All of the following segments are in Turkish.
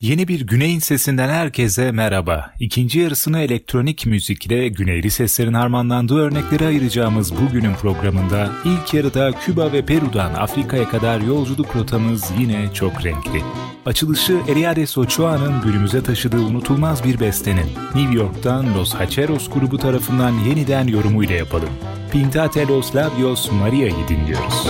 Yeni bir Güney'in sesinden herkese merhaba. İkinci yarısını elektronik müzikle güneyli seslerin harmanlandığı örnekleri ayıracağımız bugünün programında ilk yarıda Küba ve Peru'dan Afrika'ya kadar yolculuk rotamız yine çok renkli. Açılışı Eliades Ochoa'nın günümüze taşıdığı unutulmaz bir bestenin New York'tan Los Hacheros grubu tarafından yeniden yorumuyla yapalım. Pintate los labios Maria'yı dinliyoruz.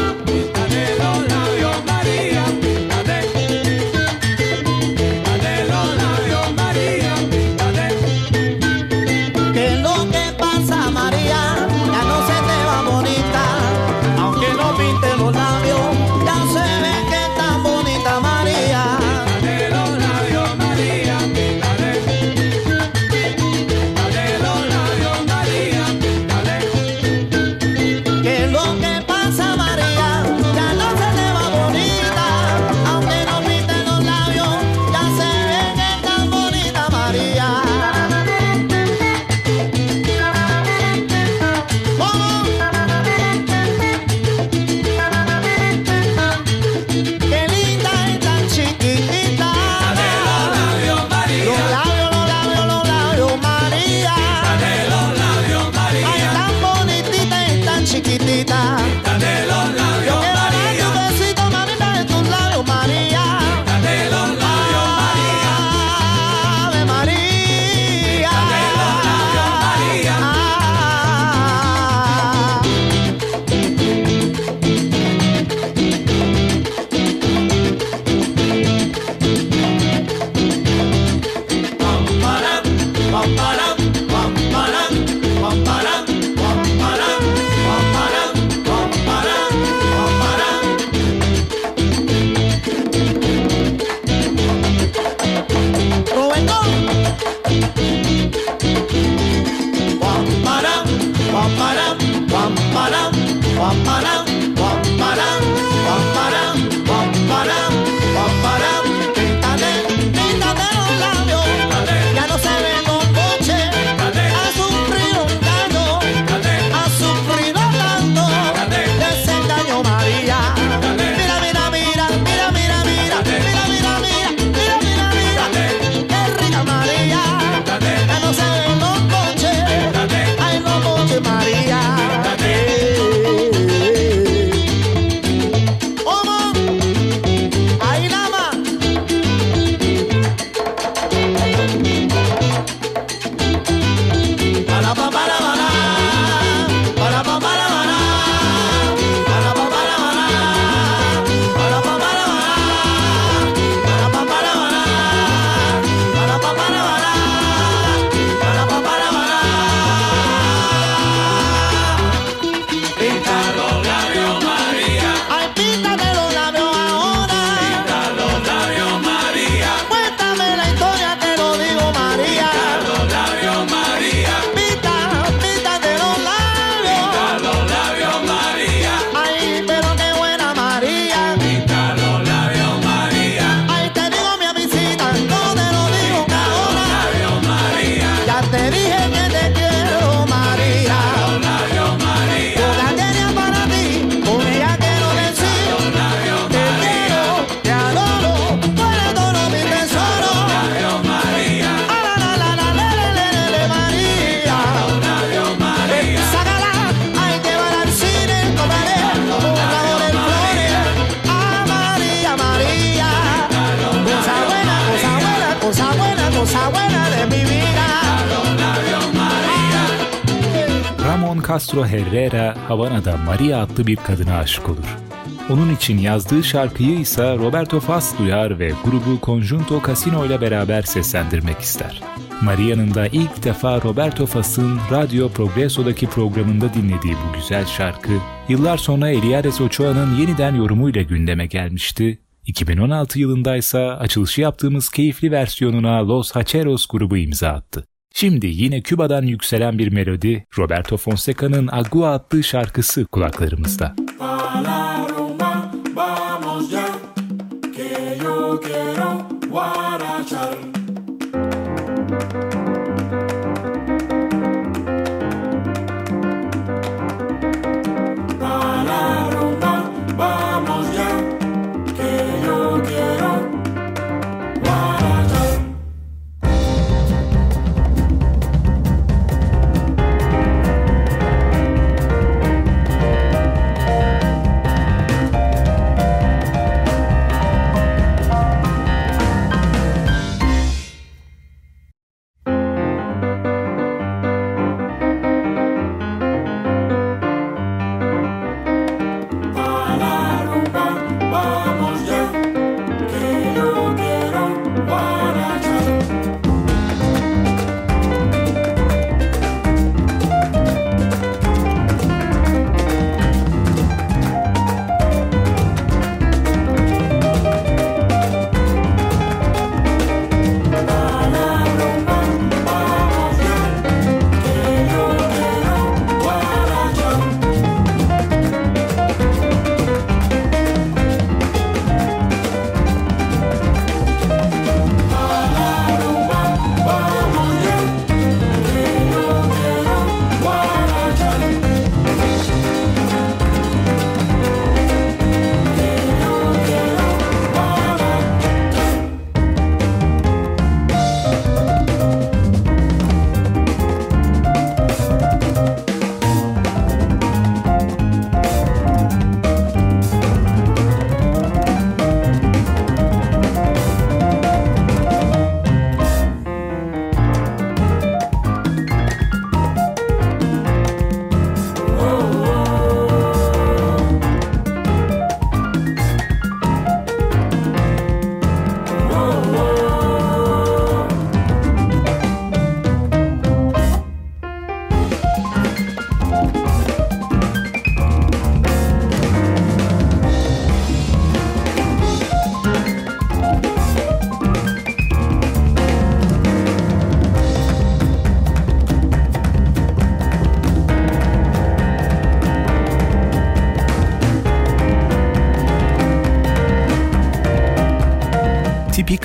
Castro Herrera Havana'da Maria adlı bir kadına aşık olur. Onun için yazdığı şarkıyı ise Roberto Faz duyar ve grubu Conjunto Casino ile beraber seslendirmek ister. Maria'nın da ilk defa Roberto Faz'ın Radyo Progreso'daki programında dinlediği bu güzel şarkı, yıllar sonra Eliades Ochoa'nın yeniden yorumuyla gündeme gelmişti 2016 yılında ise açılışı yaptığımız keyifli versiyonuna Los Hacheros grubu imza attı. Şimdi yine Küba'dan yükselen bir melodi Roberto Fonseca'nın Agua adlı şarkısı kulaklarımızda. quiero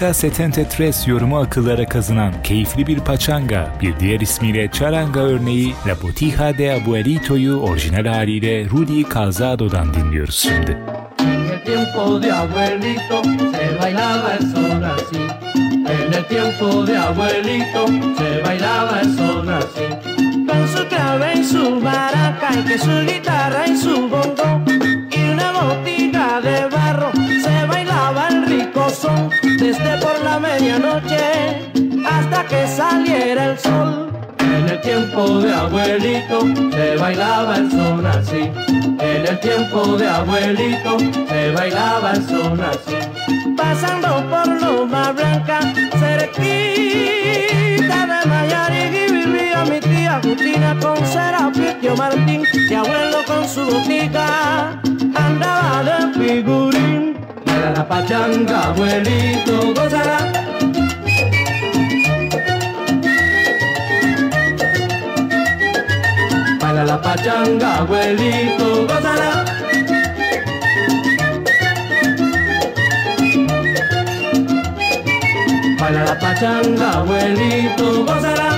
Tipika Setente Tres yorumu akıllara kazınan keyifli bir paçanga, bir diğer ismiyle charanga örneği La Botija de Abuelito'yu orijinal haliyle Rudy Calzado'dan dinliyoruz şimdi. En el tiempo de abuelito se bailaba el son así. Con su clave y su maraca y que su guitarra y su bongo y una botica de barro se bailaba el rico son desde por la medianoche hasta que saliera el sol. En el tiempo de abuelito se bailaba el son así. En el tiempo de abuelito se bailaba el son así. Pasando por Loma Blanca, cerquita de Mayari, vivía mi tía Justina con Serapio Martín. Mi abuelo con su botica la pachanga, abuelito, gozará. Baila la pachanga, abuelito, gózala. Baila la pachanga, abuelito, gózala.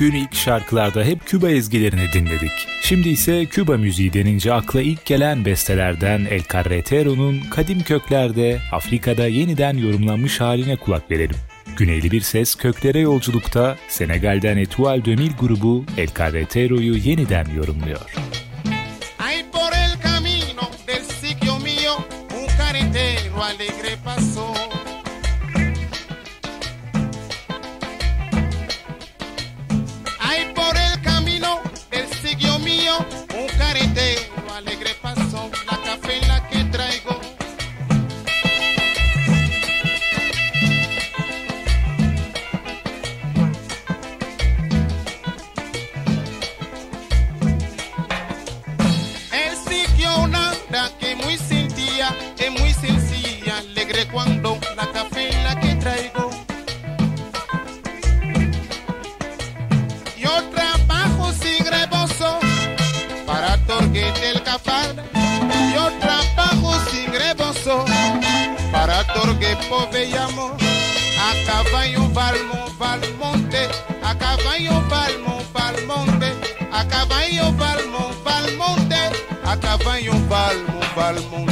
Bugün ilk şarkılarda hep Küba ezgilerini dinledik. Şimdi ise Küba müziği denince akla ilk gelen bestelerden El Carretero'nun kadim köklerde Afrika'da yeniden yorumlanmış haline kulak verelim. Güneyli bir ses köklere yolculukta Senegal'den Etoile 2000 grubu El Carretero'yu yeniden yorumluyor. cavanho valmon valmonte, a cavanho valmon valmonte, a cavanho valmon valmonte, a cavanho valmon valmonte.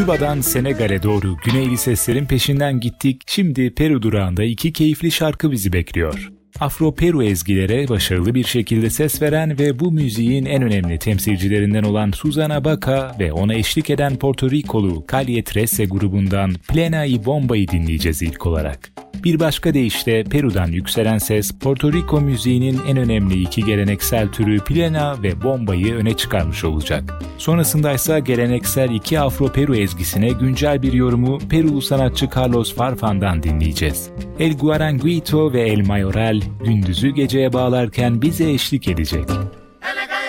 Küba'dan Senegal'e doğru güneyli seslerin peşinden gittik. Şimdi Peru durağında iki keyifli şarkı bizi bekliyor. Afro-Peru ezgilere başarılı bir şekilde ses veren ve bu müziğin en önemli temsilcilerinden olan Suzana Baca ve ona eşlik eden Porto Rikolu Calle Trece grubundan Plena y Bomba'yı dinleyeceğiz ilk olarak. Bir başka deyişle Peru'dan yükselen ses, Porto Rico müziğinin en önemli iki geleneksel türü plena ve bombayı öne çıkarmış olacak. Sonrasında ise geleneksel iki Afro-Peru ezgisine güncel bir yorumu Perulu sanatçı Carlos Farfan'dan dinleyeceğiz. El Guaranguito ve El Mayoral gündüzü geceye bağlarken bize eşlik edecek. Elegant.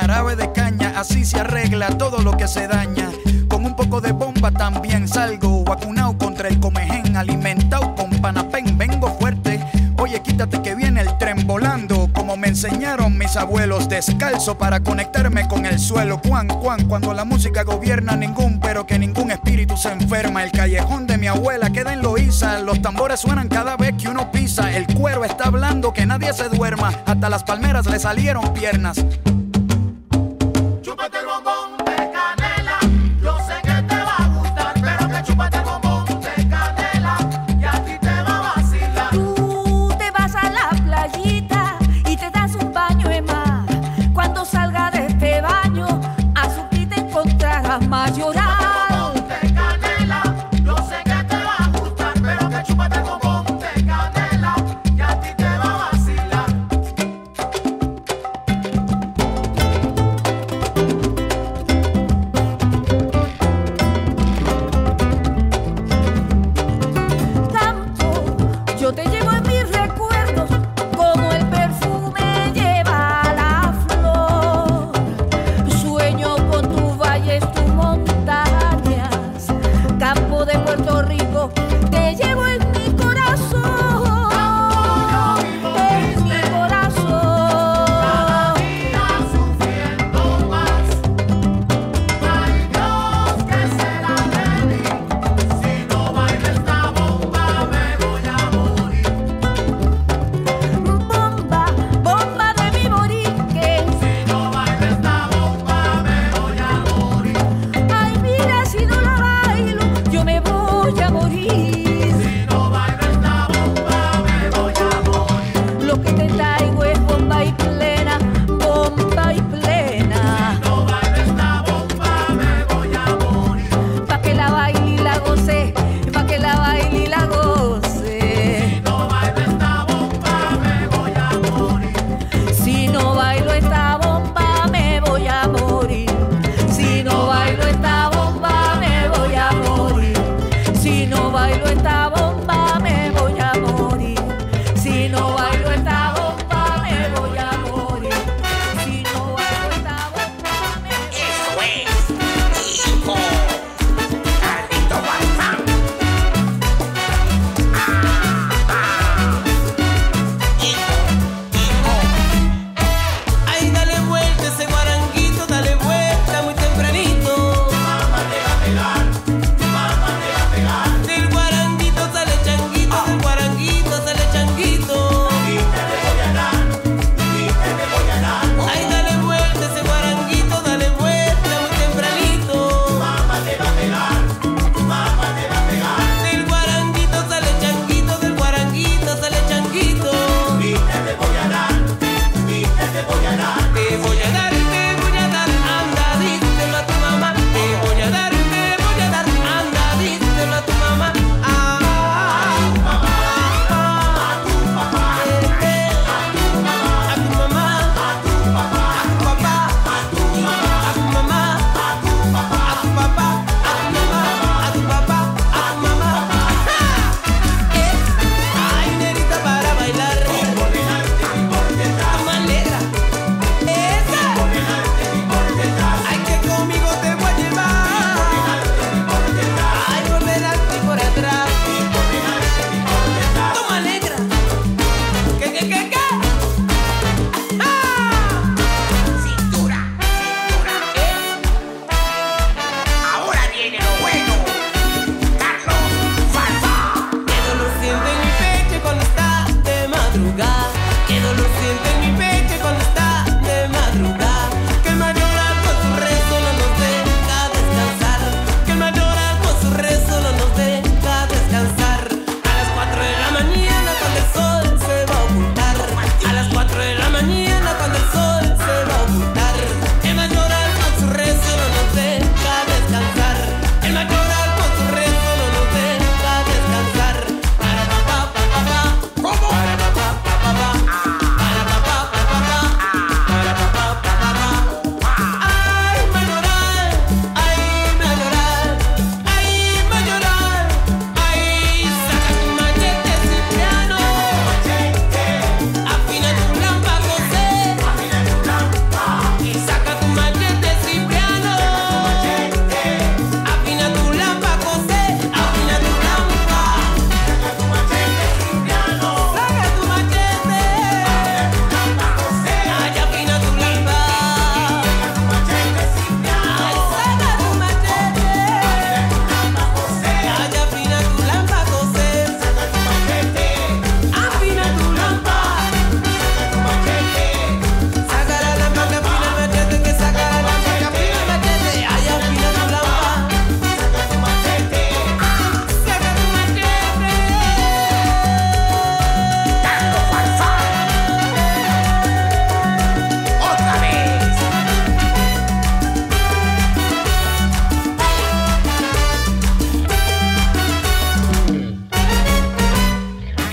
jarabe de caña, así se arregla todo lo que se daña. Con un poco de bomba también salgo, vacunado contra el comején, alimentado con panapén, vengo fuerte. Oye, quítate que viene el tren volando, como me enseñaron mis abuelos, descalzo para conectarme con el suelo. Cuan cuan cuando la música gobierna ningún, pero que ningún espíritu se enferma. El callejón de mi abuela queda en Loíza, los tambores suenan cada vez que uno pisa. El cuero está hablando que nadie se duerma, hasta las palmeras le salieron piernas.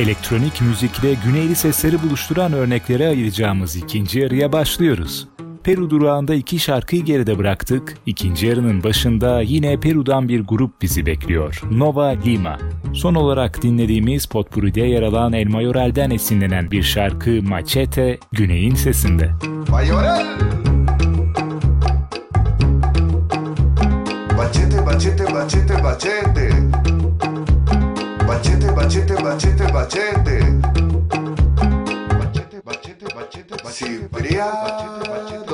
elektronik müzikle güneyli sesleri buluşturan örneklere ayıracağımız ikinci yarıya başlıyoruz. Peru durağında iki şarkıyı geride bıraktık. İkinci yarının başında yine Peru'dan bir grup bizi bekliyor. Nova Lima. Son olarak dinlediğimiz Potpuri'de yer alan El Mayorel'den esinlenen bir şarkı Machete, Güney'in sesinde. Mayorel! Machete, machete, machete, machete. bachete, bachete, bachete, bachete. Bachete, bachete, bachete, bachete, bachete, bachete, bachete.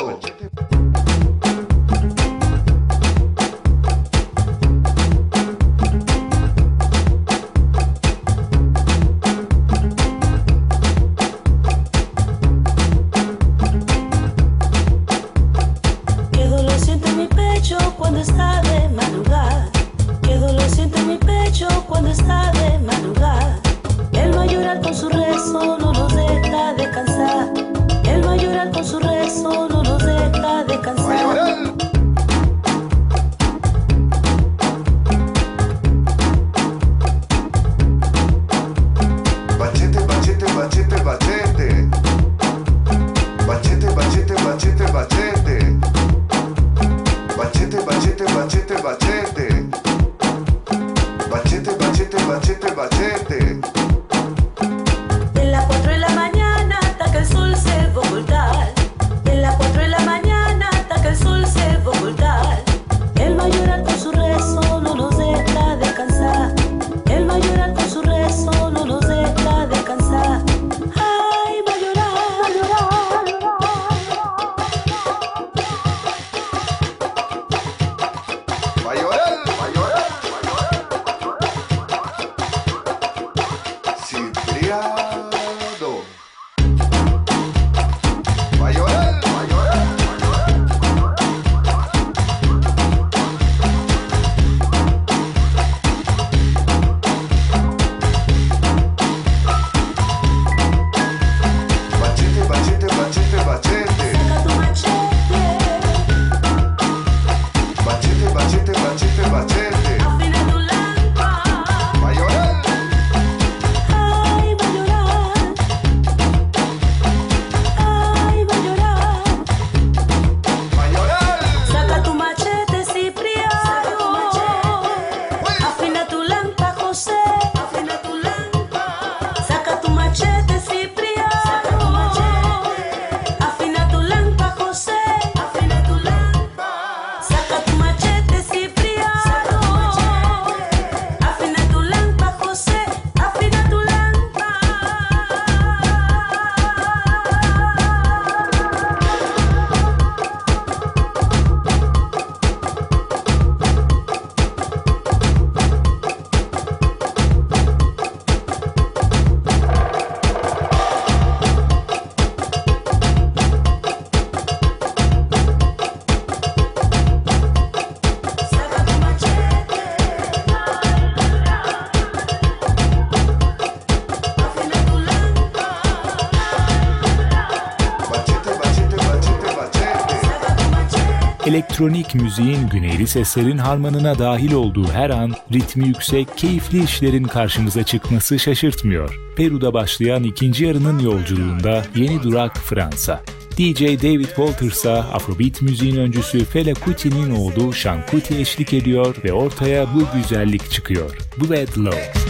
elektronik müziğin güneyli seslerin harmanına dahil olduğu her an ritmi yüksek, keyifli işlerin karşımıza çıkması şaşırtmıyor. Peru'da başlayan ikinci yarının yolculuğunda yeni durak Fransa. DJ David Walters'a Afrobeat müziğin öncüsü Fela Kuti'nin oğlu Sean eşlik ediyor ve ortaya bu güzellik çıkıyor. Bled Love.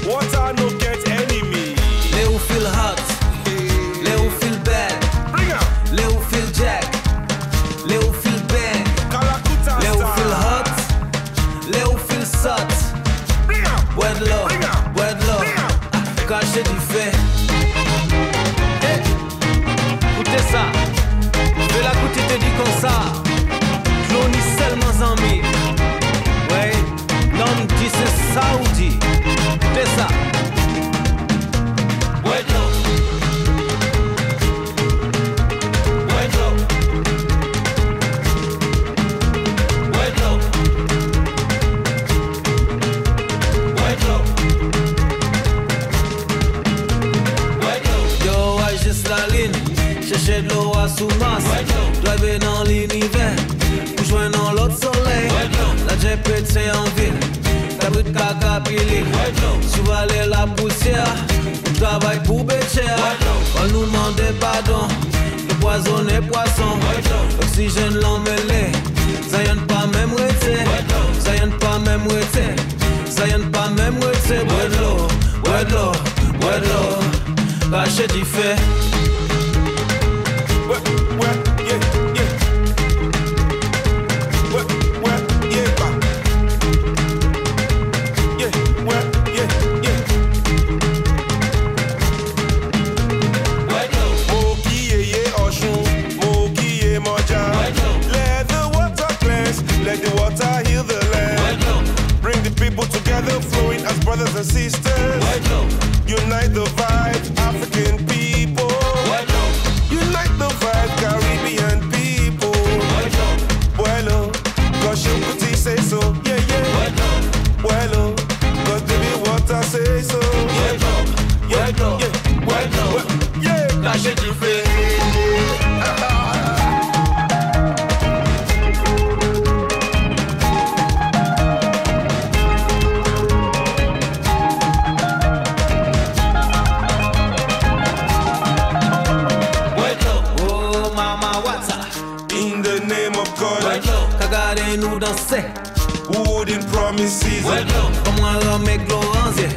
J'ai de l'eau à sous-masse, driver dans l'univers, pour joindre dans l'autre soleil. La c'est en ville, la brute caca pili. Survaler la poussière, on travaille pour Bécher. On nous demande pardon, le poison est poisson. Oxygène l'emmêlé, Zion pas même rété. Zion pas même rété. Zion pas même rété. Wedlo, wedlo, wedlo, lâchez du fait. Wooden promises. Welcome. Pour moi, l'homme est glorieux.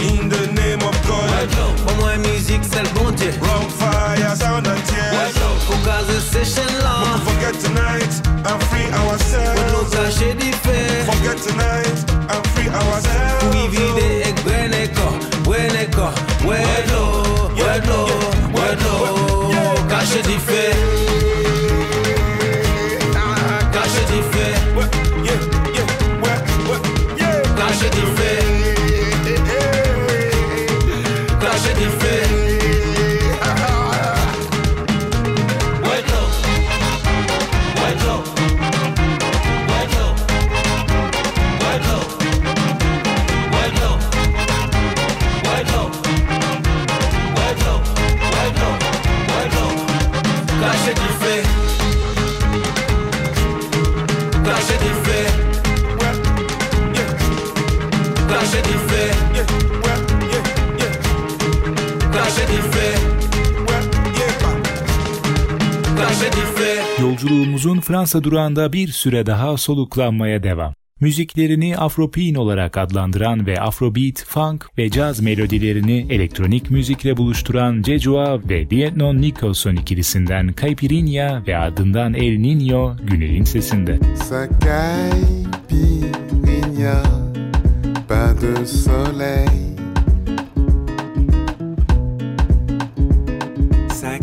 In the name of God. Welcome. Pour moi, musique, c'est le bon Dieu. Fire, sound and tears. Welcome. Pour gazer ces chaînes-là. Don't forget tonight I'm free ourselves. Pour nous cacher des faits. Forget tonight I'm free ourselves. Yolculuğumuzun Fransa durağında bir süre daha soluklanmaya devam. Müziklerini Afropin olarak adlandıran ve Afrobeat, funk ve caz melodilerini elektronik müzikle buluşturan Cecua ve Vietnon Nicholson ikilisinden Caipirinha ve ardından El Niño Güney'in sesinde. Caipirinha, pas de soleil. Ça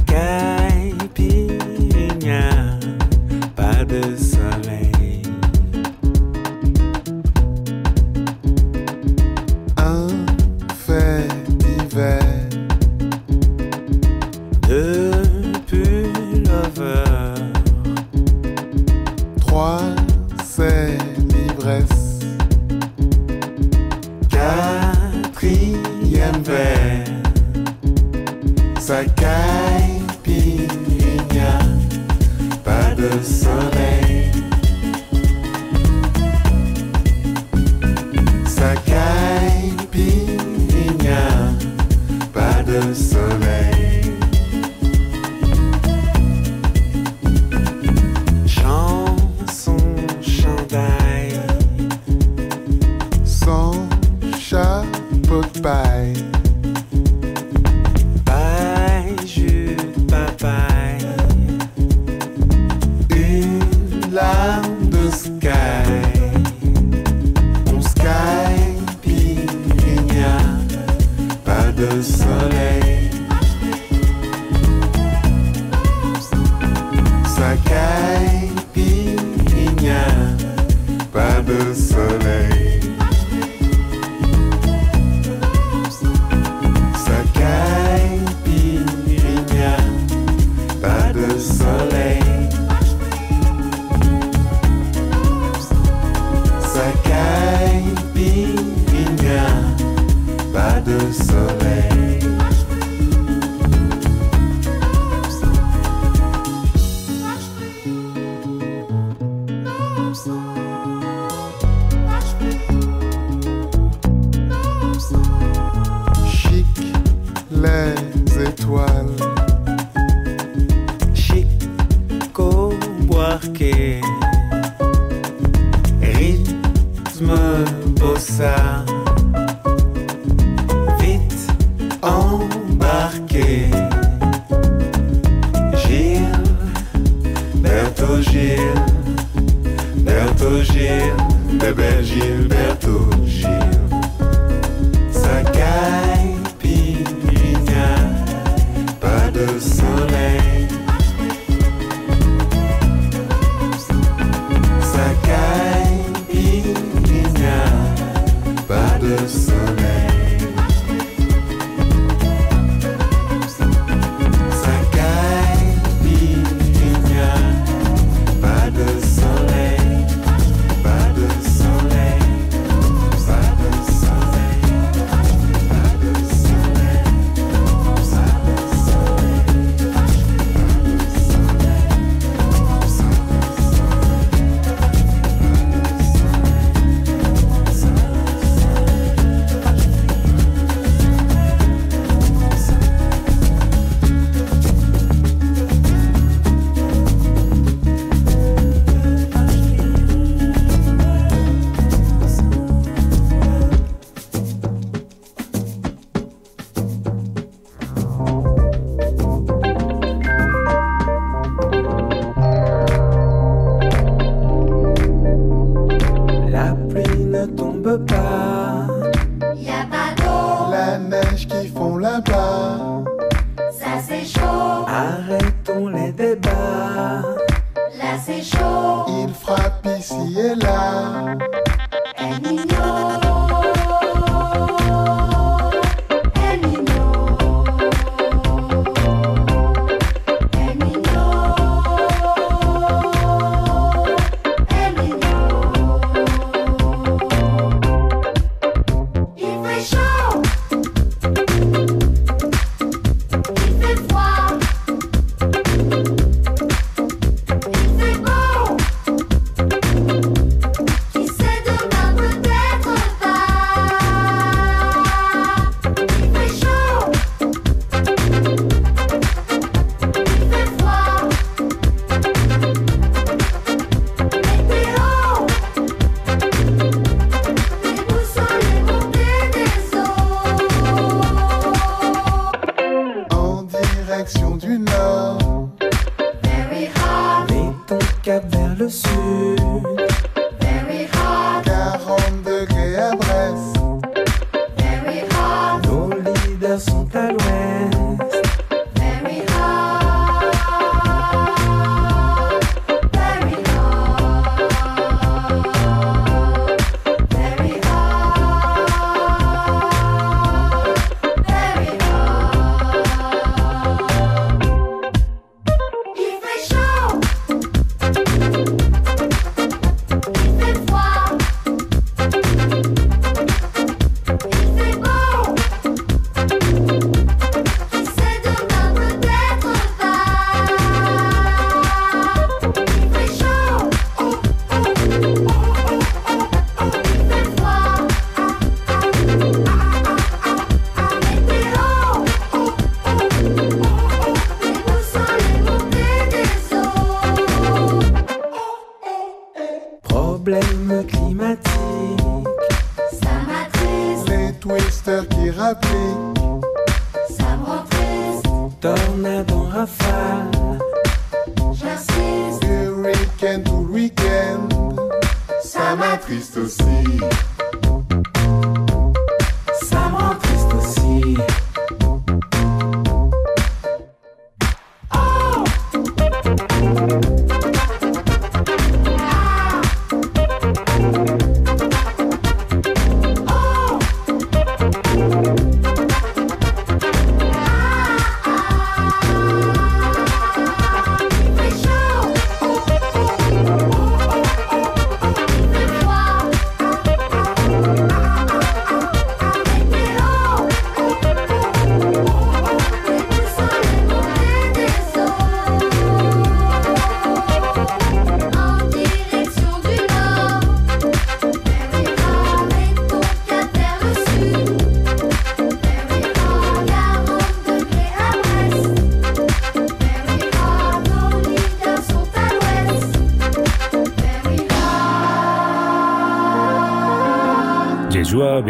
I got.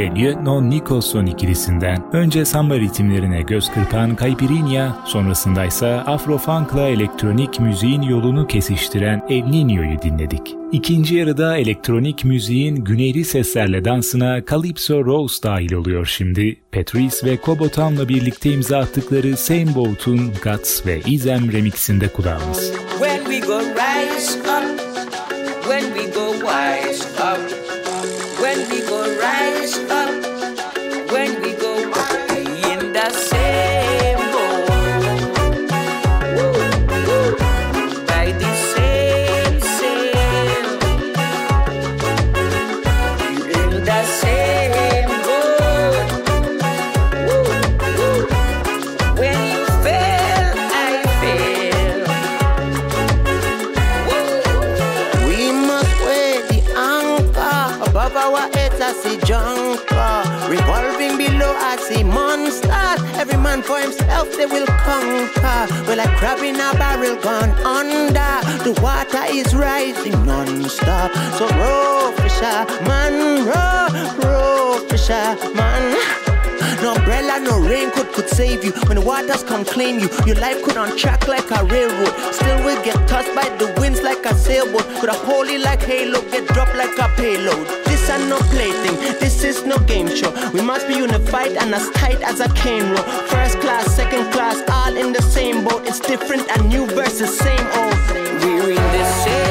Ve Lieutenant Nicholson ikilisinden önce samba ritimlerine göz kırpan Caipirinha, sonrasında ise Afro-Funk'la elektronik müziğin yolunu kesiştiren El Niño'yu dinledik. İkinci yarıda elektronik müziğin güneyli seslerle dansına Calypso Rose dahil oluyor şimdi. Patrice ve Kobotan'la birlikte imza attıkları Same Boat'un Guts ve Izem remixinde kulağımız. When we go rise up, when we go wise up, when we go see junker revolving below I see monsters. Every man for himself they will conquer. Well like crab in a barrel gone under. The water is rising non-stop. So row fisher man row row fisher man. No umbrella, no raincoat could save you. When the waters come claim you, your life could on track like a railroad. Still will get tossed by the winds like a sailboat. Could a holy like halo get dropped like a payload. This are no plaything, this is no game show. We must be unified and as tight as a cane row. First class, second class, all in the same boat. It's different and new versus same old. We're in the same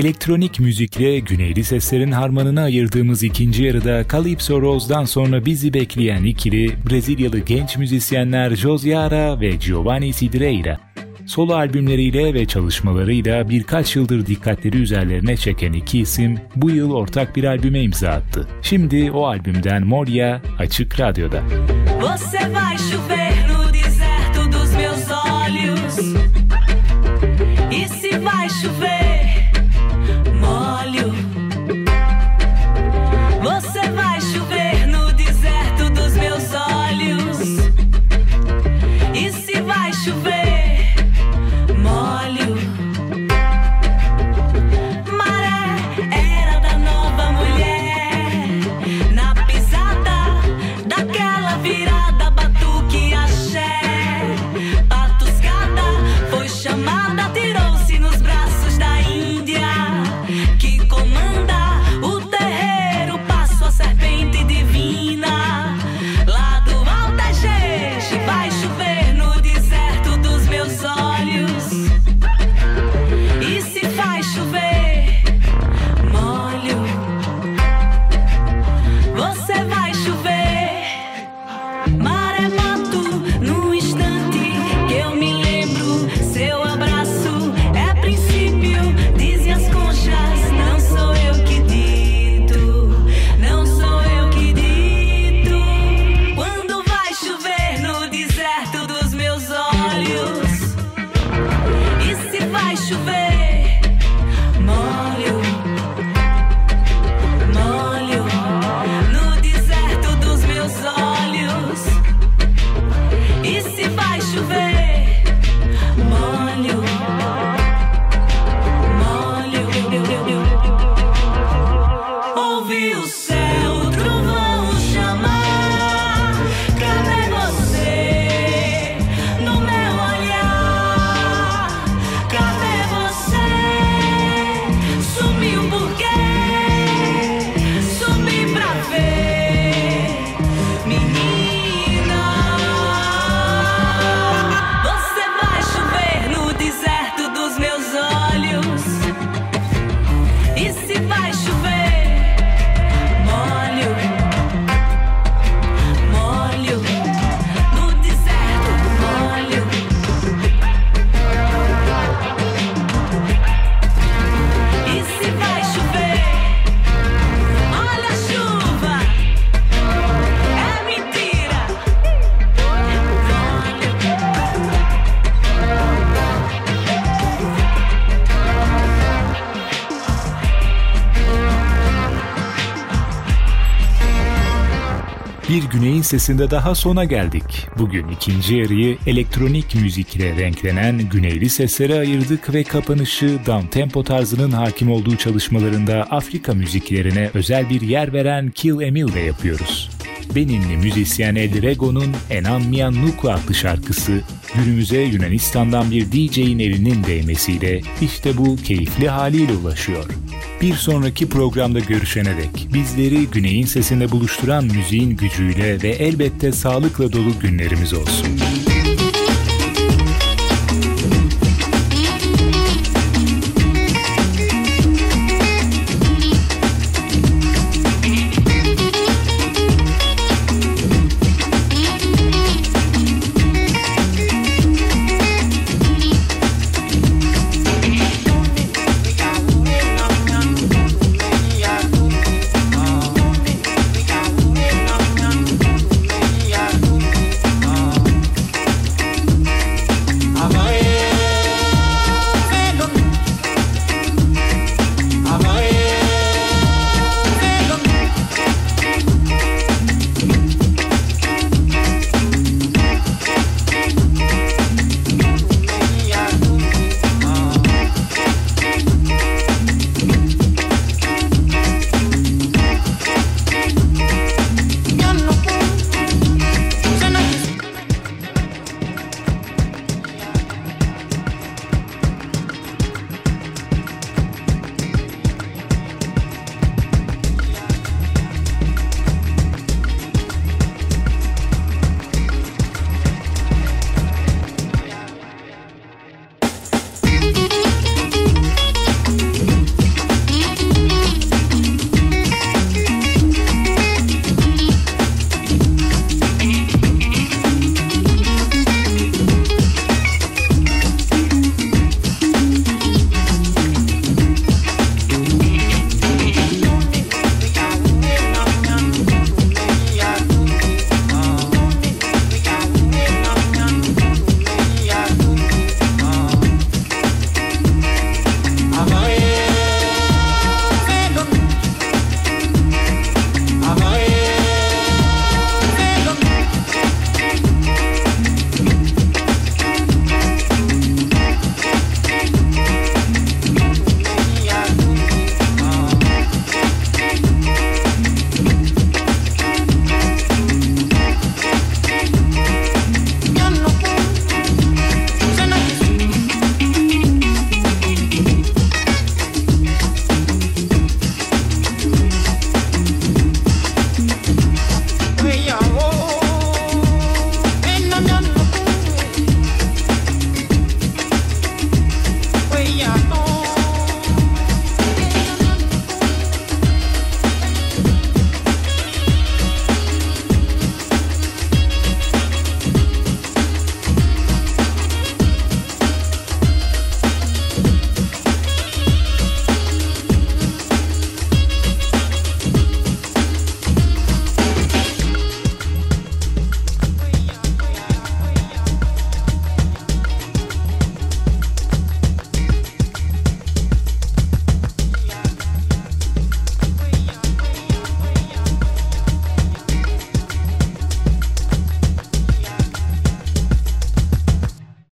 Elektronik müzikle güneyli seslerin harmanını ayırdığımız ikinci yarıda Calypso Rose'dan sonra bizi bekleyen ikili Brezilyalı genç müzisyenler Josiara ve Giovanni Cidreira. Solo albümleriyle ve çalışmalarıyla birkaç yıldır dikkatleri üzerlerine çeken iki isim bu yıl ortak bir albüme imza attı. Şimdi o albümden Moria Açık Radyo'da. Você vai chover ouvi o Bir Güney'in sesinde daha sona geldik. Bugün ikinci yarıyı elektronik müzikle renklenen güneyli seslere ayırdık ve kapanışı downtempo tarzının hakim olduğu çalışmalarında Afrika müziklerine özel bir yer veren Kill Emil'de yapıyoruz. Beninli müzisyen El Rego'nun Enan Mian Nuku adlı şarkısı günümüze Yunanistan'dan bir DJ'in elinin değmesiyle işte bu keyifli haliyle ulaşıyor. Bir sonraki programda görüşene dek bizleri güneyin sesinde buluşturan müziğin gücüyle ve elbette sağlıkla dolu günlerimiz olsun.